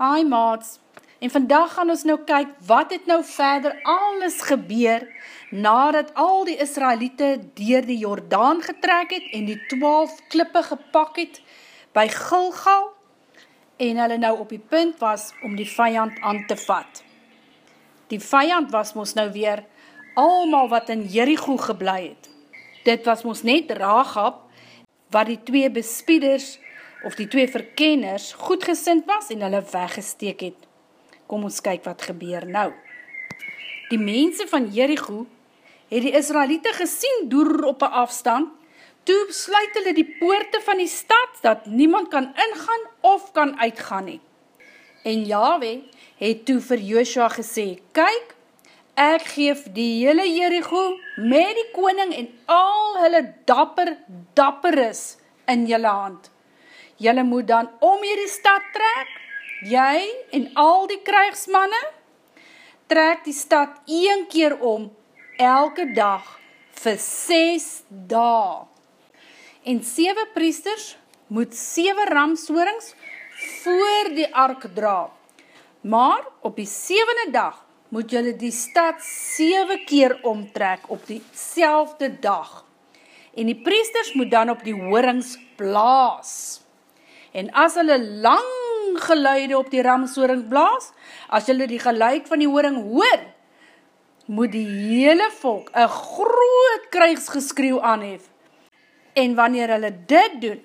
Hi maats, en vandag gaan ons nou kyk wat het nou verder alles gebeur nadat al die Israelite dier die Jordaan getrek het en die twaalf klippe gepak het by Gilgal en hulle nou op die punt was om die vijand aan te vat. Die vijand was ons nou weer almal wat in Jericho geblei het. Dit was ons net Rahab wat die twee bespieders of die twee verkenners goedgesind was en hulle weggesteek het. Kom ons kyk wat gebeur nou. Die mense van Jericho het die Israelite gesien door op een afstand, toe sluit hulle die poorte van die stad, dat niemand kan ingaan of kan uitgaan nie. En Yahweh het toe vir Joshua gesê, kyk, ek geef die hele Jericho met die koning en al hulle dapper, dapper is in jylle hand jylle moet dan om hierdie stad trek, jy en al die krijgsmanne, trek die stad een keer om, elke dag, vir 6 dae. En 7 priesters moet 7 ramsoorings voor die ark dra. Maar op die 7e dag moet jylle die stad 7 keer omtrek op die selfde dag. En die priesters moet dan op die hoorings blaas en as hulle lang geluide op die ramshoring blaas, as hulle die geluid van die horing hoor, moet die hele volk een groot krijgsgeskreeuw aanhef. En wanneer hulle dit doen,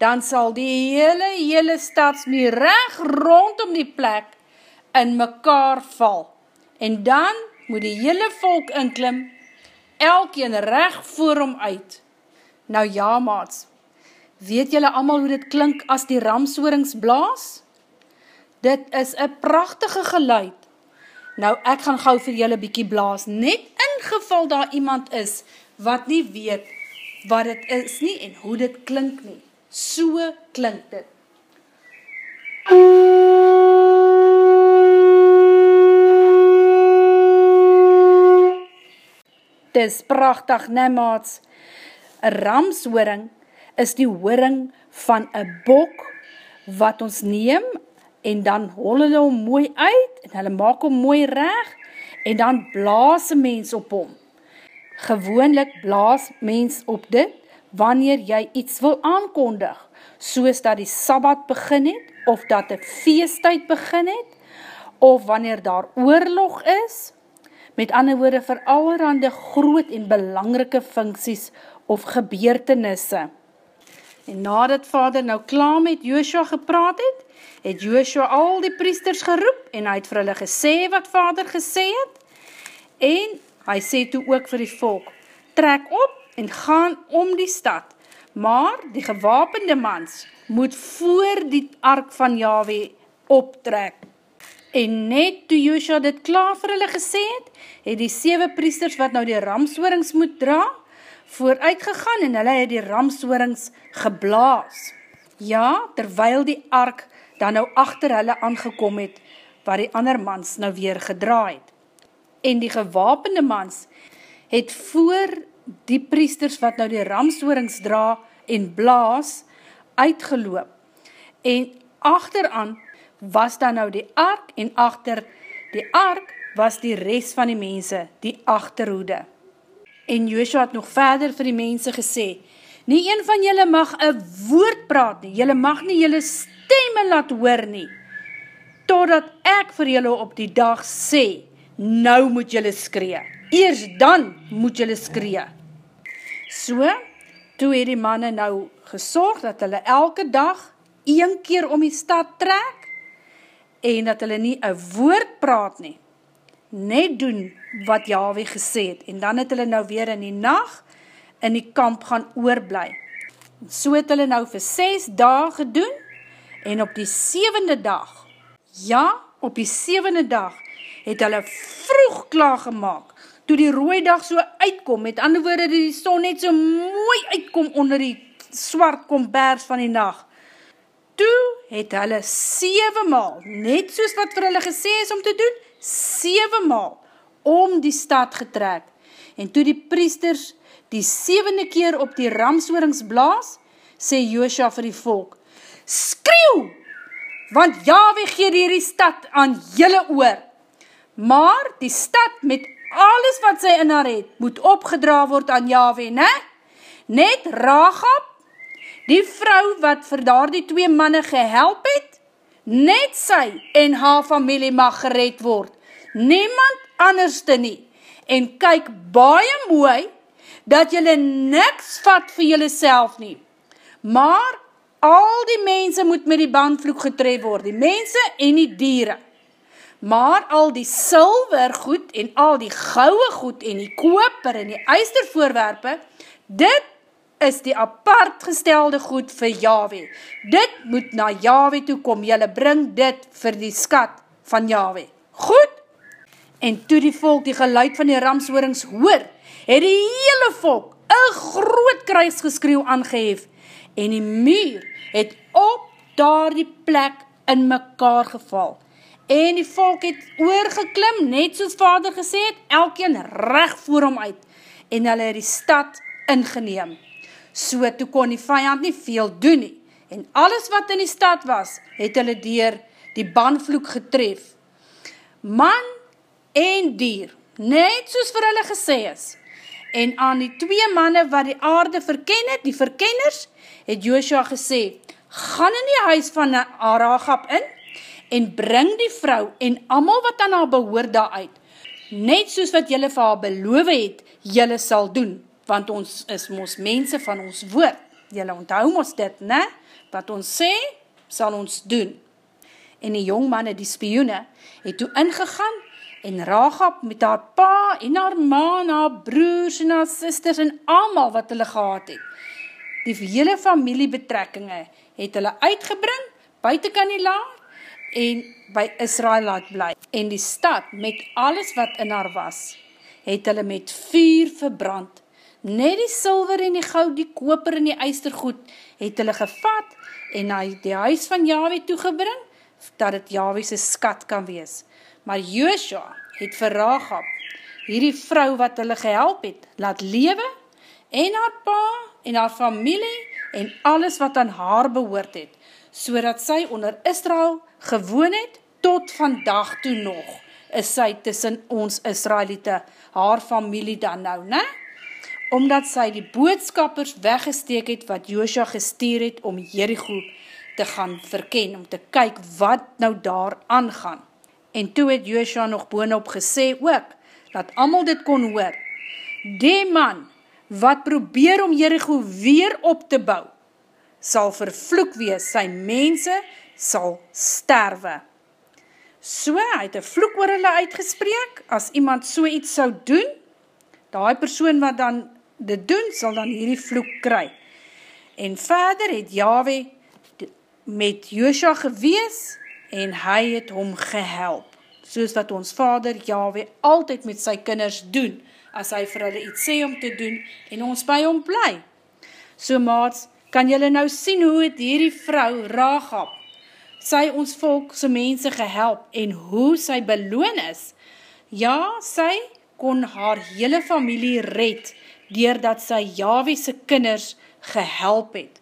dan sal die hele, hele stadsmeer recht rondom die plek in mekaar val. En dan moet die hele volk inklim, elkeen recht voor hom uit. Nou ja, maats, Weet julle allemaal hoe dit klink as die ramsoorings blaas? Dit is een prachtige geluid. Nou, ek gaan gauw vir julle bykie blaas, net in geval daar iemand is, wat nie weet wat het is nie en hoe dit klink nie. So klink dit. Dis prachtig, ne maats? Een ramsooring is die hooring van een bok wat ons neem en dan hol hulle hom mooi uit en hulle maak hom mooi reg en dan blaas een mens op hom. Gewoonlik blaas mens op dit wanneer jy iets wil aankondig, soos dat die Sabbat begin het, of dat die feesttijd begin het, of wanneer daar oorlog is, met ander woorde vir allerhande groot en belangrike funksies of gebeurtenisse. En nadat vader nou klaar met Joshua gepraat het, het Joshua al die priesters geroep en hy het vir hulle gesê wat vader gesê het. En hy sê toe ook vir die volk, trek op en gaan om die stad. Maar die gewapende mans moet voor die ark van Yahweh optrek. En net toe Joshua dit klaar vir hulle gesê het, het die 7 priesters wat nou die ramshoorings moet dra, vooruit gegaan en hulle het die ramshoorings geblaas. Ja, terwyl die ark dan nou achter hulle aangekom het, waar die ander mans nou weer gedraaid. En die gewapende mans het voor die priesters wat nou die ramshoorings dra en blaas, uitgeloop. En achteraan was dan nou die ark en achter die ark was die rest van die mense, die achterhoede. En Joshua het nog verder vir die mense gesê, nie een van julle mag een woord praat nie, julle mag nie julle stemme laat hoor nie, totdat ek vir julle op die dag sê, nou moet julle skree, eers dan moet julle skree. So, toe het die manne nou gesorg, dat hulle elke dag een keer om die stad trek, en dat hulle nie een woord praat nie, net doen wat Yahweh gesê het, en dan het hulle nou weer in die nacht in die kamp gaan oorblij. So het hulle nou vir 6 dagen gedoen, en op die 7e dag, ja, op die 7e dag, het hulle vroeg klaargemaak, toe die rooie dag so uitkom, met ander woorde die son net so mooi uitkom onder die swart kombers van die nacht, toe het hulle 7 maal, net soos wat vir hulle gesê is om te doen, 7 maal om die stad getrek. En toe die priesters die 7e keer op die ramshoorings blaas, sê Joosja vir die volk, Skreeuw! want Yahweh gee die stad aan jylle oor. Maar die stad met alles wat sy in haar het, moet opgedra word aan Yahweh, ne? Net Rahab, die vrou wat vir daar die twee manne gehelp het, net sy en haar familie mag gered word. Niemand anders te nie. En kyk baie mooi, dat jylle niks vat vir jylle self nie. Maar al die mense moet met die bandvloek getref word, die mense en die dieren. Maar al die silver goed en al die gouwe goed en die koper en die eistervoorwerpe, dit is die apart gestelde goed vir Yahweh. Dit moet na Yahweh toe kom, jylle bring dit vir die skat van Yahweh. Goed? En toe die volk die geluid van die ramshoorings hoor, het die hele volk een groot kruisgeskreeuw aangehef en die muur het op daar die plek in mekaar geval. En die volk het oorgeklim, net soos vader gesê het, elkeen recht voor hom uit en hulle het die stad ingeneem. So toe kon die vijand nie veel doen nie. En alles wat in die stad was, het hulle dier die banvloek getref. Man en dier, net soos vir hulle gesê is, en aan die twee manne wat die aarde verken het, die verkenners, het Joshua gesê, gaan in die huis van Aragab in, en bring die vrou en amal wat aan haar behoor daar uit, net soos wat jylle vir haar beloof het, jylle sal doen, want ons is ons mense van ons woord, jylle onthou ons dit, ne? wat ons sê, sal ons doen. En die jongmanne, die spioene, het toe ingegaan, en Ragab met haar pa en haar ma en haar broers en haar sisters en amal wat hulle gehad het. Die hele familiebetrekkinge het hulle uitgebring, buiten kan die laar, en by Israel laat bly. En die stad, met alles wat in haar was, het hulle met vuur verbrand. Net die silver en die goud, die koper en die eistergoed, het hulle gevat en na die huis van Yahweh toegebring, dat het Yahweh's skat kan wees maar Joshua het vir Rahab, hierdie vrou wat hulle gehelp het, laat lewe, en haar pa, en haar familie, en alles wat aan haar behoort het, so sy onder Israel gewoon het, tot vandag toe nog, is sy tussen ons Israelite, haar familie dan nou, ne? Omdat sy die boodskappers weggesteek het, wat Joshua gestuur het, om Jericho te gaan verken, om te kyk wat nou daar aangaan. En toe het Joshua nog boonop gesê ook, dat amal dit kon hoor, die man wat probeer om Jericho weer op te bou, sal vervloek wees, sy mense sal sterwe. So, hy het een vloek oor hulle uitgespreek, as iemand so iets sou doen, die persoon wat dan dit doen, sal dan hierdie vloek kry. En verder het Yahweh met Joshua gewees, en hy het hom gehelp, soos wat ons vader Yahweh altyd met sy kinders doen, as hy vir hulle iets sê om te doen, en ons by hom bly. So maats, kan jylle nou sien hoe het hierdie vrou, Rahab, sy ons volk so mense gehelp, en hoe sy beloon is. Ja, sy kon haar hele familie red, doordat sy Yahwehse kinders gehelp het.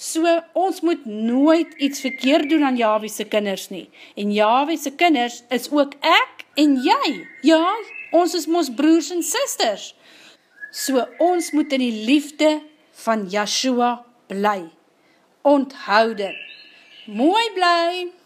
So, ons moet nooit iets verkeerd doen aan Yahwehse kinders nie. En Yahwehse kinders is ook ek en jy. Ja, ons is ons broers en sisters. So, ons moet in die liefde van Yahshua bly. Onthoud dit. Mooi bly!